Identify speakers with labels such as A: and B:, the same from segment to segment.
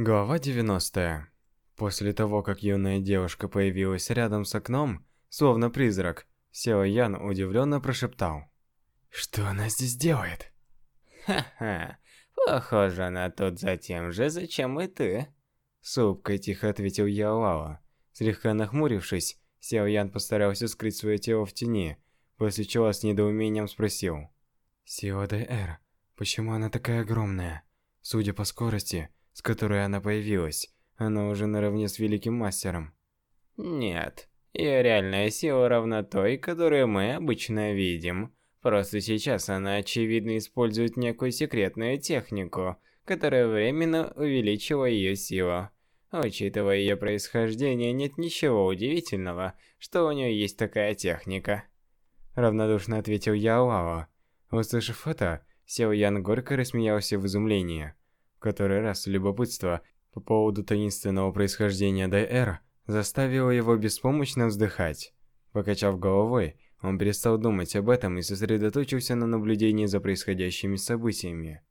A: Глава 90. После того, как юная девушка появилась рядом с окном, словно призрак, Сео Ян удивленно прошептал. «Что она здесь делает?»
B: «Ха-ха, похоже, она тут за тем же, зачем и ты».
A: С улыбкой тихо ответил Яолао. Слегка нахмурившись, Сео Ян постарался скрыть свое тело в тени, после чего с недоумением спросил. «Сео Эр, почему она такая огромная? Судя по скорости, с которой она появилась, она уже наравне с великим мастером.
B: Нет, ее реальная сила равна той, которую мы обычно видим. Просто сейчас она очевидно использует некую секретную технику, которая временно увеличила ее силу. Учитывая ее происхождение, нет ничего удивительного, что у нее есть такая техника.
A: Равнодушно ответил Яолао. Услышав это, Сео Ян горько рассмеялся в изумлении. Который раз любопытство по поводу таинственного происхождения Дайэра заставило его беспомощно вздыхать. Покачав головой, он перестал думать об этом и сосредоточился на наблюдении за происходящими событиями.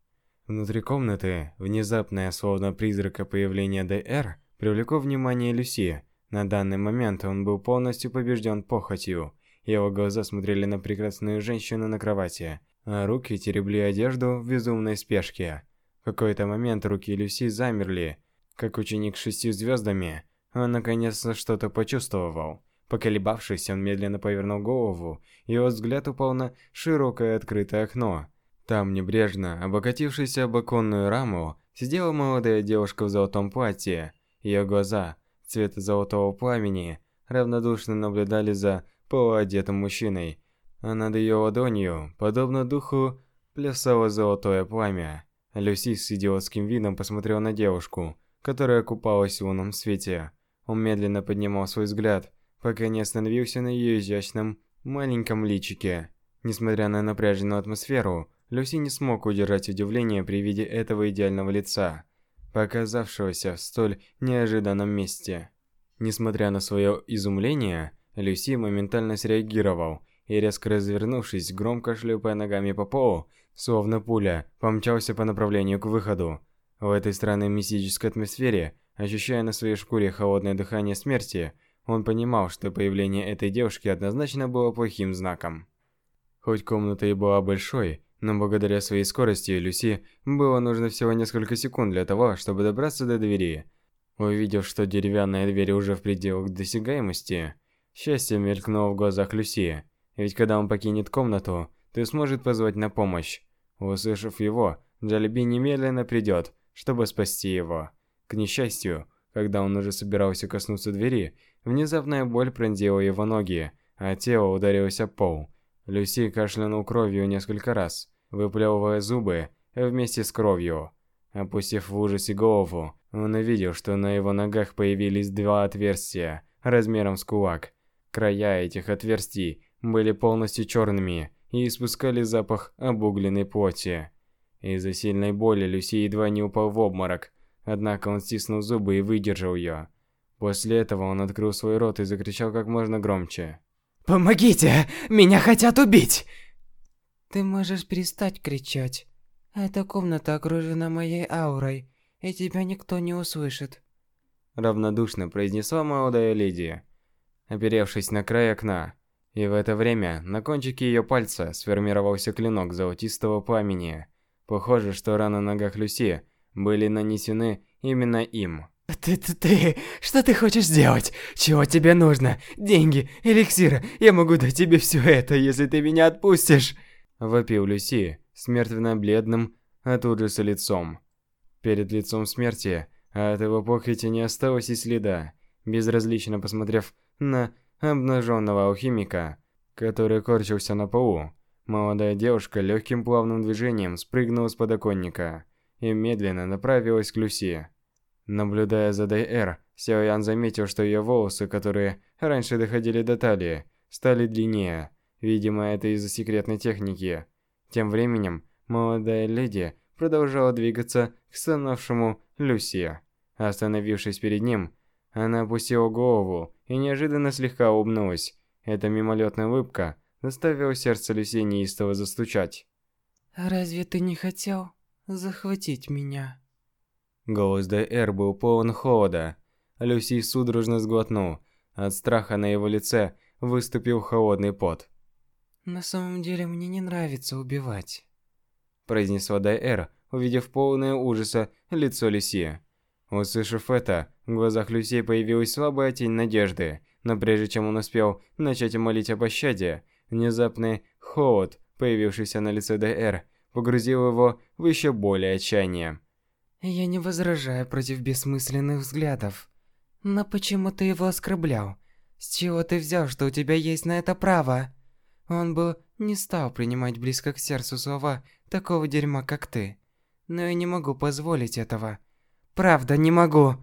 A: Внутри комнаты, внезапное, словно призрака появление Дайэр, привлекло внимание Люси. На данный момент он был полностью побежден похотью. Его глаза смотрели на прекрасную женщину на кровати, а руки теребли одежду в безумной спешке какой-то момент руки Люси замерли. Как ученик с шестью звездами, он наконец-то что-то почувствовал. Поколебавшись, он медленно повернул голову, его взгляд упал на широкое открытое окно. Там, небрежно, обокатившись об оконную раму, сидела молодая девушка в золотом платье. Ее глаза, цвета золотого пламени, равнодушно наблюдали за полуодетым мужчиной, а над ее ладонью, подобно духу, плясало золотое пламя. Люси с идиотским видом посмотрел на девушку, которая купалась в лунном свете. Он медленно поднимал свой взгляд, пока не остановился на ее изящном, маленьком личике. Несмотря на напряженную атмосферу, Люси не смог удержать удивление при виде этого идеального лица, показавшегося в столь неожиданном месте. Несмотря на свое изумление, Люси моментально среагировал и, резко развернувшись, громко шлепая ногами по полу, словно пуля, помчался по направлению к выходу. В этой странной мистической атмосфере, ощущая на своей шкуре холодное дыхание смерти, он понимал, что появление этой девушки однозначно было плохим знаком. Хоть комната и была большой, но благодаря своей скорости Люси было нужно всего несколько секунд для того, чтобы добраться до двери. Увидев, что деревянная дверь уже в пределах досягаемости, счастье мелькнуло в глазах Люси, ведь когда он покинет комнату, ты сможет позвать на помощь. Услышав его, Джалиби немедленно придет, чтобы спасти его. К несчастью, когда он уже собирался коснуться двери, внезапная боль пронзила его ноги, а тело ударилось о пол. Люси кашлянул кровью несколько раз, выплевывая зубы вместе с кровью. Опустив в ужасе голову, он увидел, что на его ногах появились два отверстия, размером с кулак. Края этих отверстий были полностью черными, и испускали запах обугленной плоти. Из-за сильной боли Люси едва не упал в обморок, однако он стиснул зубы и выдержал ее. После этого он открыл свой рот и закричал как можно громче.
C: «Помогите! Меня хотят убить!»
D: «Ты можешь перестать кричать. Эта комната окружена моей аурой, и тебя никто не услышит».
A: Равнодушно произнесла молодая леди, оперевшись на край окна. И в это время на кончике ее пальца сформировался клинок золотистого пламени. Похоже, что раны на ногах Люси были нанесены именно им.
C: Ты, ты, ты, что ты хочешь сделать? Чего тебе нужно? Деньги, эликсиры? Я могу дать тебе все это, если ты меня отпустишь.
A: Вопил Люси, смертельно-бледным от ужаса лицом. Перед лицом смерти от его похоти не осталось и следа. Безразлично посмотрев на обнаженного алхимика, который корчился на полу. Молодая девушка легким плавным движением спрыгнула с подоконника и медленно направилась к Люси. Наблюдая за Дайэр, Сяоян заметил, что ее волосы, которые раньше доходили до талии, стали длиннее. Видимо, это из-за секретной техники. Тем временем, молодая леди продолжала двигаться к стонавшему Люси. Остановившись перед ним, она опустила голову и неожиданно слегка улыбнулась. Эта мимолетная улыбка заставила сердце Люси неистово застучать.
D: «Разве ты не хотел захватить меня?»
A: Голос Д.Р. был полон холода. Люси судорожно сглотнул. От страха на его лице выступил холодный пот.
D: «На самом деле мне не нравится убивать»,
A: произнесла Д.Р., увидев полное ужаса лицо Люси. Услышав это, в глазах Люси появилась слабая тень надежды, но прежде чем он успел начать молить о пощаде, внезапный холод, появившийся на лице Д.Р., погрузил его в еще более отчаяние.
D: «Я не возражаю против бессмысленных взглядов. Но почему ты его оскорблял? С чего ты взял, что у тебя есть на это право?» Он бы не стал принимать близко к сердцу слова такого дерьма, как ты. Но я не могу позволить этого. Правда, не могу.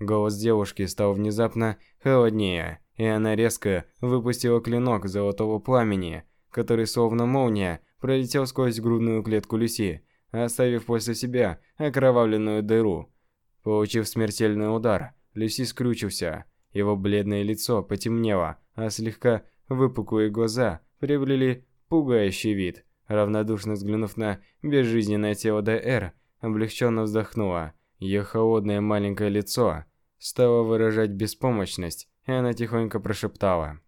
A: Голос девушки стал внезапно холоднее, и она резко выпустила клинок золотого пламени, который словно молния пролетел сквозь грудную клетку Люси, оставив после себя окровавленную дыру. Получив смертельный удар, Люси скрючился. Его бледное лицо потемнело, а слегка выпуклые глаза приобрели пугающий вид. Равнодушно взглянув на безжизненное тело Д.Р., облегченно вздохнула. Ее холодное маленькое лицо стало выражать беспомощность, и она тихонько прошептала.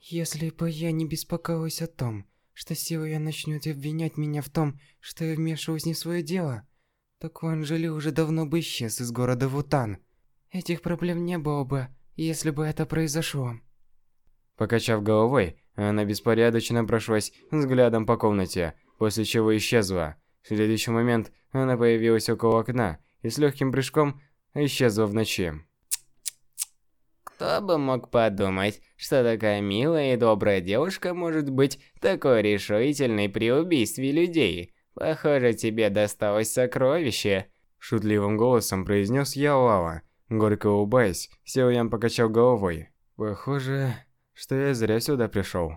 D: «Если бы я не беспокоилась о том, что Силуя начнет обвинять меня в том, что я вмешиваюсь не в свое дело, то Куан Жили уже давно бы исчез из города Вутан. Этих проблем не было бы, если бы это произошло».
A: Покачав головой, она беспорядочно прошлась взглядом по комнате, после чего исчезла. В следующий момент она появилась около окна и с легким прыжком исчезла в ночи.
B: Кто бы мог подумать, что такая милая и добрая девушка может быть такой решительной при убийстве людей. Похоже, тебе досталось сокровище.
A: Шутливым голосом произнес Яолава. Горько улыбаясь, Силуян покачал головой. Похоже, что я зря сюда пришел.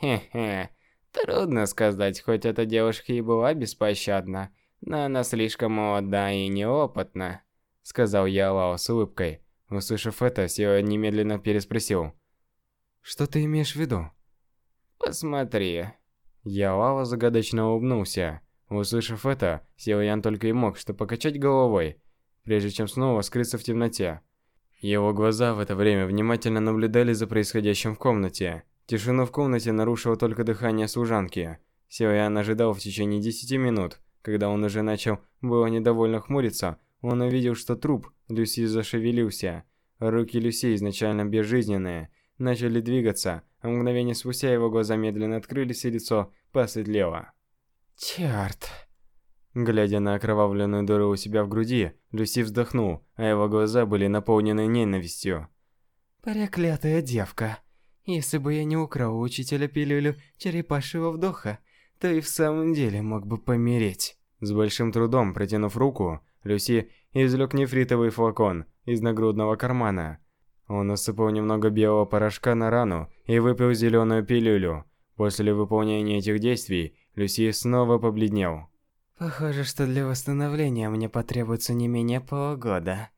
B: Хе-хе. Трудно сказать, хоть эта девушка и была беспощадна, но она слишком молода и неопытна, сказал я Лао с улыбкой. Услышав это, Сио немедленно переспросил.
A: Что ты имеешь в виду?
B: Посмотри.
A: Я Лао загадочно улыбнулся. Услышав это, Сио Ян только и мог что покачать головой, прежде чем снова скрыться в темноте. Его глаза в это время внимательно наблюдали за происходящим в комнате. Тишину в комнате нарушило только дыхание служанки. Силуян ожидал в течение 10 минут. Когда он уже начал было недовольно хмуриться, он увидел, что труп Люси зашевелился. Руки Люси, изначально безжизненные, начали двигаться, а мгновение спустя его глаза медленно открылись и лицо посветлело.
D: Черт!
A: Глядя на окровавленную дыру у себя в груди, Люси вздохнул, а его глаза были наполнены ненавистью.
D: Проклятая девка. Если бы я не украл учителя пилюлю черепашьего вдоха, то и в самом деле мог бы помереть.
A: С большим трудом протянув руку, Люси извлек нефритовый флакон из нагрудного кармана. Он насыпал немного белого порошка на рану и выпил зеленую пилюлю. После выполнения этих действий, Люси снова побледнел.
D: Похоже, что для восстановления мне потребуется не менее полугода.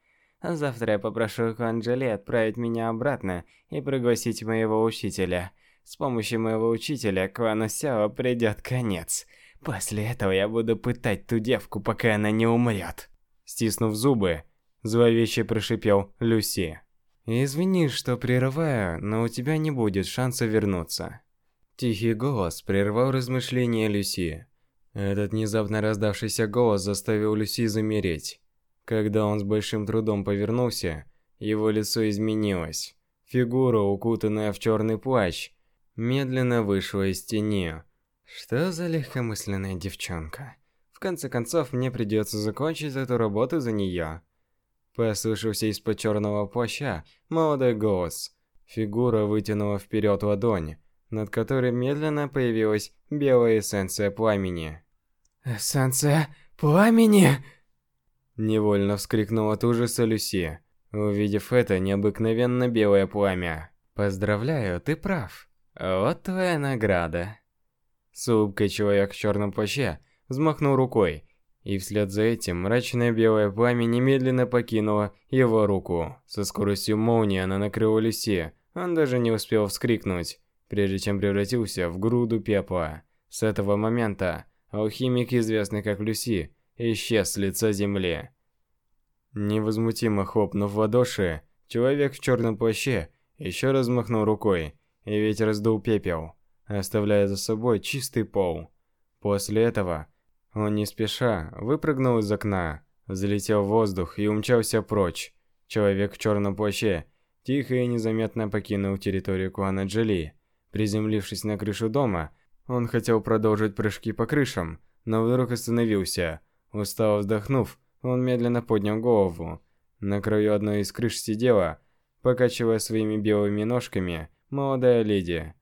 D: Завтра я попрошу Анжели отправить меня обратно и пригласить моего учителя. С помощью моего учителя Квану Сяо придет конец. После этого я буду пытать ту девку, пока она не умрет.
A: Стиснув зубы, зловеще прошипел Люси. «Извини, что прерываю, но у тебя не будет шанса вернуться». Тихий голос прервал размышления Люси. Этот внезапно раздавшийся голос заставил Люси замереть. Когда он с большим трудом повернулся, его лицо изменилось. Фигура, укутанная в черный плащ, медленно вышла из тени. Что за легкомысленная девчонка? В конце концов, мне придется закончить эту работу за нее. Послышался из-под черного плаща молодой голос. Фигура вытянула вперед ладонь, над которой медленно появилась белая эссенция пламени.
D: «Эссенция пламени!»
A: Невольно вскрикнула от ужаса Люси, увидев это необыкновенно белое пламя. «Поздравляю, ты прав. Вот твоя награда». С человек в черном плаще взмахнул рукой, и вслед за этим мрачное белое пламя немедленно покинуло его руку. Со скоростью молнии она накрыла Люси, он даже не успел вскрикнуть, прежде чем превратился в груду пепла. С этого момента Алхимик, известный как Люси, исчез с лица земли. Невозмутимо хлопнув в ладоши, человек в черном плаще еще раз махнул рукой, и ветер сдул пепел, оставляя за собой чистый пол. После этого он не спеша выпрыгнул из окна, взлетел в воздух и умчался прочь. Человек в черном плаще тихо и незаметно покинул территорию клана Джоли. Приземлившись на крышу дома, он хотел продолжить прыжки по крышам, но вдруг остановился. Устало вздохнув, он медленно поднял голову. На краю одной из крыш сидела, покачивая своими белыми ножками, молодая леди.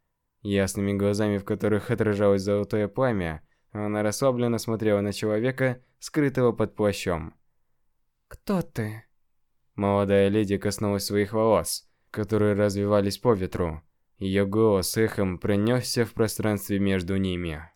A: Ясными глазами, в которых отражалось золотое пламя, она расслабленно смотрела на человека, скрытого под плащом.
C: «Кто ты?»
A: Молодая леди коснулась своих волос, которые развивались по ветру. Ее голос эхом пронесся в пространстве между ними.